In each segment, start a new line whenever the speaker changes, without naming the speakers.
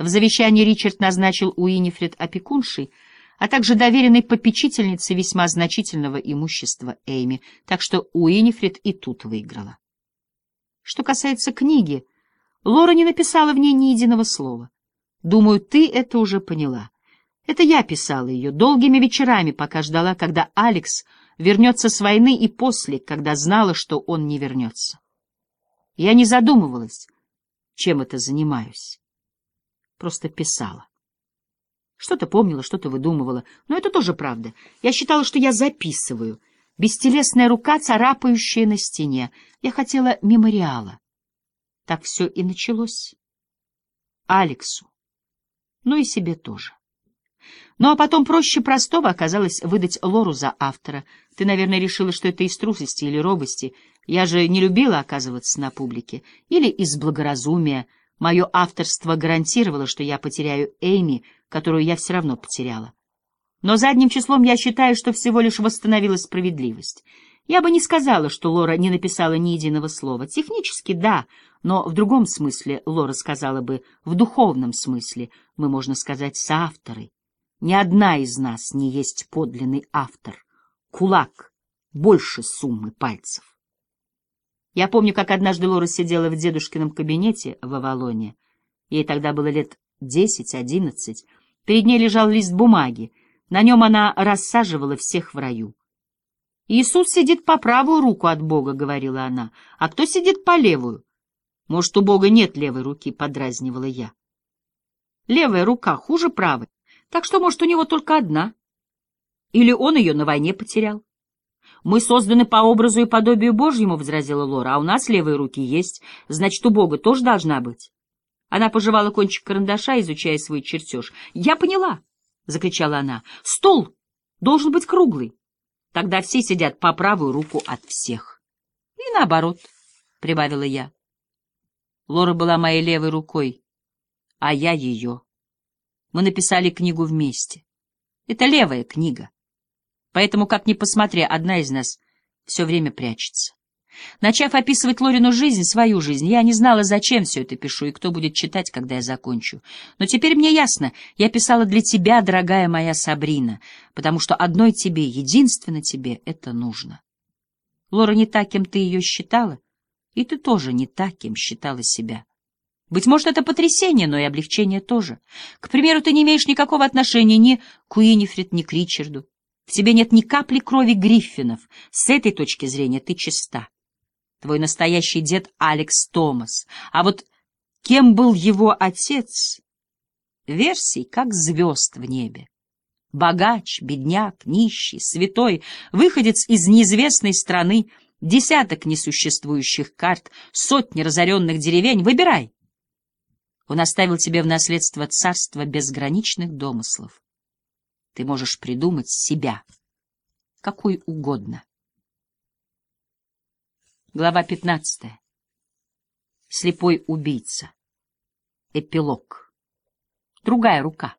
В завещании Ричард назначил Уинифред опекуншей, а также доверенной попечительницей весьма значительного имущества Эйми, так что Уинифред и тут выиграла. Что касается книги, Лора не написала в ней ни единого слова. Думаю, ты это уже поняла. Это я писала ее долгими вечерами, пока ждала, когда Алекс вернется с войны, и после, когда знала, что он не вернется. Я не задумывалась, чем это занимаюсь. Просто писала. Что-то помнила, что-то выдумывала, но это тоже правда. Я считала, что я записываю. Бестелесная рука, царапающая на стене. Я хотела мемориала. Так все и началось. Алексу. Ну и себе тоже. Ну а потом проще простого оказалось выдать Лору за автора. Ты, наверное, решила, что это из трусости или робости. Я же не любила оказываться на публике. Или из благоразумия. Мое авторство гарантировало, что я потеряю Эйми, которую я все равно потеряла. Но задним числом я считаю, что всего лишь восстановила справедливость. Я бы не сказала, что Лора не написала ни единого слова. Технически — да, но в другом смысле Лора сказала бы, в духовном смысле, мы, можно сказать, соавторы. Ни одна из нас не есть подлинный автор. Кулак больше суммы пальцев. Я помню, как однажды Лора сидела в дедушкином кабинете в Авалоне. Ей тогда было лет десять-одиннадцать. Перед ней лежал лист бумаги. На нем она рассаживала всех в раю. «Иисус сидит по правую руку от Бога», — говорила она, — «а кто сидит по левую?» «Может, у Бога нет левой руки», — подразнивала я. «Левая рука хуже правой, так что, может, у него только одна. Или он ее на войне потерял». «Мы созданы по образу и подобию Божьему», — возразила Лора, — «а у нас левые руки есть, значит, у Бога тоже должна быть». Она пожевала кончик карандаша, изучая свой чертеж. «Я поняла!» — закричала она. «Стол должен быть круглый. Тогда все сидят по правую руку от всех. И наоборот, — прибавила я. Лора была моей левой рукой, а я ее. Мы написали книгу вместе. Это левая книга. Поэтому, как ни посмотри, одна из нас все время прячется. Начав описывать Лорину жизнь, свою жизнь, я не знала, зачем все это пишу и кто будет читать, когда я закончу. Но теперь мне ясно, я писала для тебя, дорогая моя Сабрина, потому что одной тебе, единственно тебе, это нужно. Лора не так, кем ты ее считала, и ты тоже не так, кем считала себя. Быть может, это потрясение, но и облегчение тоже. К примеру, ты не имеешь никакого отношения ни к Уинифред, ни к Ричарду. В тебе нет ни капли крови Гриффинов. С этой точки зрения ты чиста твой настоящий дед Алекс Томас. А вот кем был его отец? Версий, как звезд в небе. Богач, бедняк, нищий, святой, выходец из неизвестной страны, десяток несуществующих карт, сотни разоренных деревень. Выбирай. Он оставил тебе в наследство царство безграничных домыслов. Ты можешь придумать себя, какой угодно. Глава 15. Слепой убийца. Эпилог. Другая рука.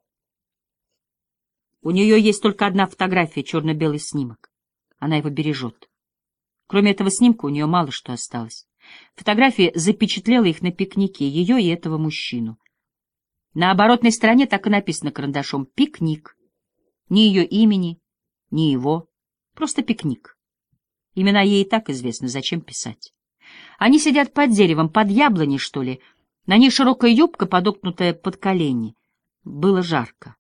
У нее есть только одна фотография, черно-белый снимок. Она его бережет. Кроме этого снимка у нее мало что осталось. Фотография запечатлела их на пикнике, ее и этого мужчину. На оборотной стороне так и написано карандашом «Пикник». Ни ее имени, ни его, просто пикник. Имена ей и так известны, зачем писать. Они сидят под деревом, под яблоней, что ли. На ней широкая юбка, подокнутая под колени. Было жарко.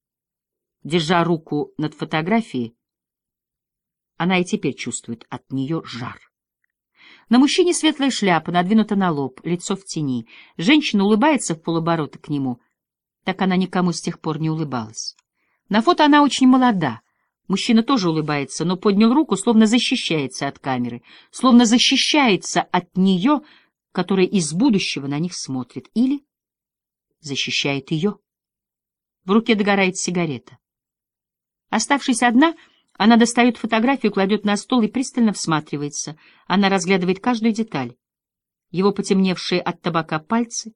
Держа руку над фотографией, она и теперь чувствует от нее жар. На мужчине светлая шляпа, надвинута на лоб, лицо в тени. Женщина улыбается в полоборота к нему. Так она никому с тех пор не улыбалась. На фото она очень молода — Мужчина тоже улыбается, но поднял руку, словно защищается от камеры, словно защищается от нее, которая из будущего на них смотрит, или защищает ее. В руке догорает сигарета. Оставшись одна, она достает фотографию, кладет на стол и пристально всматривается. Она разглядывает каждую деталь. Его потемневшие от табака пальцы,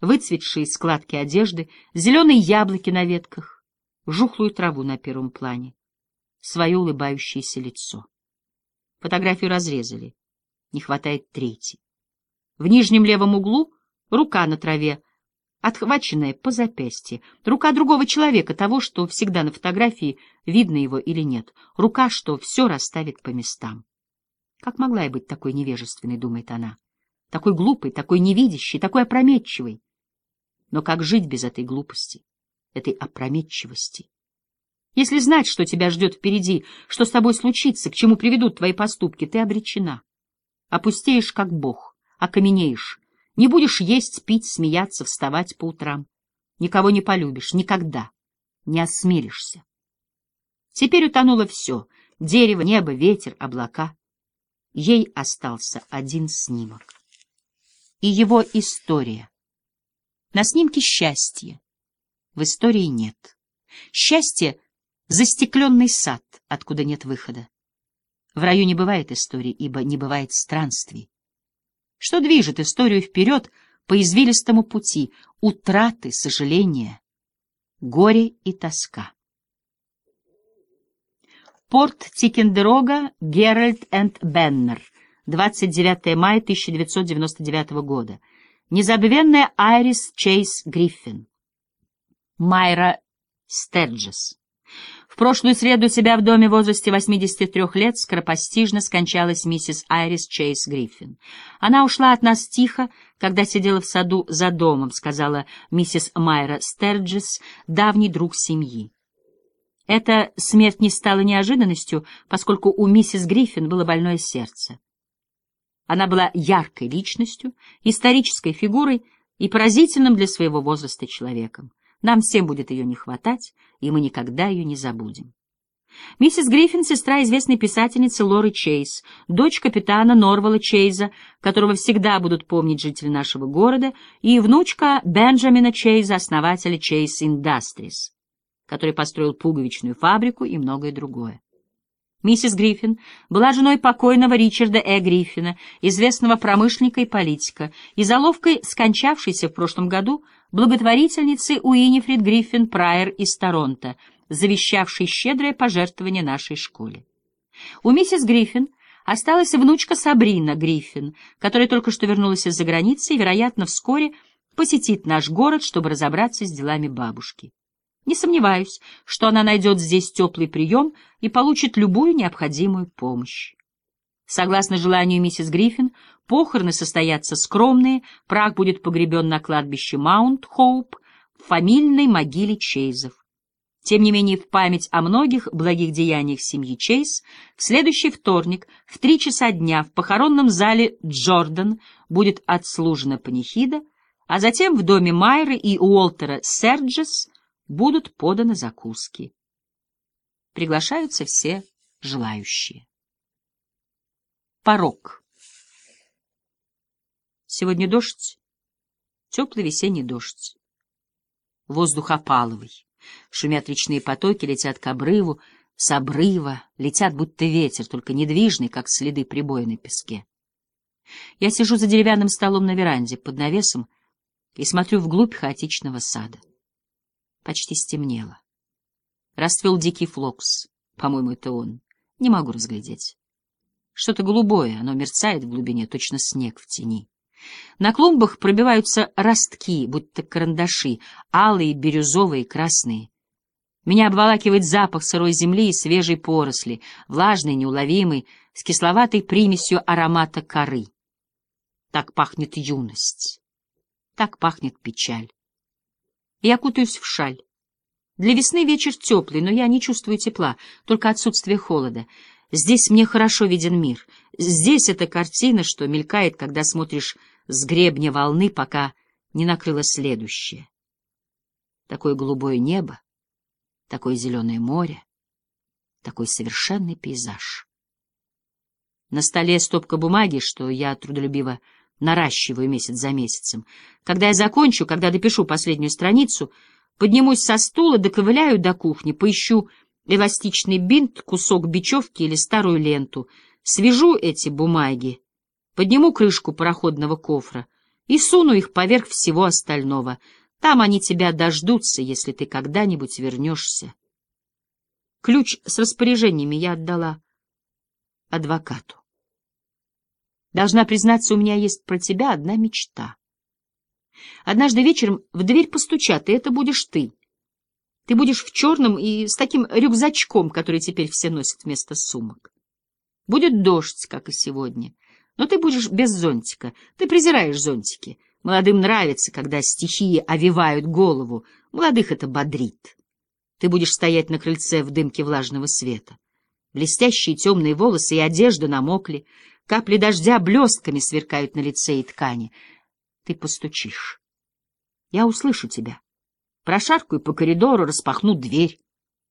выцветшие складки одежды, зеленые яблоки на ветках, жухлую траву на первом плане свое улыбающееся лицо. Фотографию разрезали. Не хватает третьей. В нижнем левом углу рука на траве, отхваченная по запястье, рука другого человека, того, что всегда на фотографии, видно его или нет, рука, что все расставит по местам. Как могла я быть такой невежественной, думает она, такой глупой, такой невидящей, такой опрометчивой? Но как жить без этой глупости, этой опрометчивости? Если знать, что тебя ждет впереди, что с тобой случится, к чему приведут твои поступки, ты обречена. Опустеешь, как бог, окаменеешь, не будешь есть, пить, смеяться, вставать по утрам. Никого не полюбишь, никогда, не осмелишься. Теперь утонуло все — дерево, небо, ветер, облака. Ей остался один снимок. И его история. На снимке счастье. В истории нет. Счастье — застекленный сад, откуда нет выхода. В раю не бывает истории, ибо не бывает странствий. Что движет историю вперед по извилистому пути? Утраты, сожаления, горе и тоска. Порт Тикендерога, Геральт энд Беннер, 29 мая 1999 года. Незабвенная Айрис Чейз Гриффин. Майра Стерджес прошлую среду себя в доме в возрасте 83 лет скоропостижно скончалась миссис Айрис Чейз Гриффин. Она ушла от нас тихо, когда сидела в саду за домом, сказала миссис Майра Стерджис, давний друг семьи. Эта смерть не стала неожиданностью, поскольку у миссис Гриффин было больное сердце. Она была яркой личностью, исторической фигурой и поразительным для своего возраста человеком. Нам всем будет ее не хватать, и мы никогда ее не забудем. Миссис Гриффин — сестра известной писательницы Лоры Чейз, дочь капитана Норвала Чейза, которого всегда будут помнить жители нашего города, и внучка Бенджамина Чейза, основателя Чейз Industries, который построил пуговичную фабрику и многое другое. Миссис Гриффин была женой покойного Ричарда Э. Гриффина, известного промышленника и политика, и заловкой скончавшейся в прошлом году благотворительницы Уинифрид Гриффин Прайер из Торонто, завещавшей щедрое пожертвование нашей школе. У миссис Гриффин осталась внучка Сабрина Гриффин, которая только что вернулась из-за границы и, вероятно, вскоре посетит наш город, чтобы разобраться с делами бабушки. Не сомневаюсь, что она найдет здесь теплый прием и получит любую необходимую помощь. Согласно желанию миссис Гриффин, похороны состоятся скромные, прах будет погребен на кладбище Маунт-Хоуп в фамильной могиле Чейзов. Тем не менее, в память о многих благих деяниях семьи Чейз в следующий вторник в три часа дня в похоронном зале Джордан будет отслужена панихида, а затем в доме Майры и Уолтера Серджес будут поданы закуски. Приглашаются все желающие. Порог. Сегодня дождь, теплый весенний дождь. Воздух опаловый, шумят речные потоки, летят к обрыву, с обрыва, летят будто ветер, только недвижный, как следы прибоя на песке. Я сижу за деревянным столом на веранде под навесом и смотрю вглубь хаотичного сада. Почти стемнело. Расцвел дикий флокс. По-моему, это он. Не могу разглядеть. Что-то голубое, оно мерцает в глубине, точно снег в тени. На клумбах пробиваются ростки, будто карандаши, алые, бирюзовые, красные. Меня обволакивает запах сырой земли и свежей поросли, влажный, неуловимый, с кисловатой примесью аромата коры. Так пахнет юность, так пахнет печаль. Я кутаюсь в шаль. Для весны вечер теплый, но я не чувствую тепла, только отсутствие холода. Здесь мне хорошо виден мир. Здесь эта картина, что мелькает, когда смотришь с гребня волны, пока не накрыло следующее. Такое голубое небо, такое зеленое море, такой совершенный пейзаж. На столе стопка бумаги, что я трудолюбиво наращиваю месяц за месяцем. Когда я закончу, когда допишу последнюю страницу, поднимусь со стула, доковыляю до кухни, поищу эластичный бинт, кусок бечевки или старую ленту, свяжу эти бумаги, подниму крышку пароходного кофра и суну их поверх всего остального. Там они тебя дождутся, если ты когда-нибудь вернешься. Ключ с распоряжениями я отдала адвокату. Должна признаться, у меня есть про тебя одна мечта. Однажды вечером в дверь постучат, и это будешь ты. Ты будешь в черном и с таким рюкзачком, который теперь все носят вместо сумок. Будет дождь, как и сегодня, но ты будешь без зонтика. Ты презираешь зонтики. Молодым нравится, когда стихии овивают голову. Молодых это бодрит. Ты будешь стоять на крыльце в дымке влажного света. Блестящие темные волосы и одежда намокли, капли дождя блестками сверкают на лице и ткани. Ты постучишь. Я услышу тебя. Прошаркаю по коридору, распахну дверь.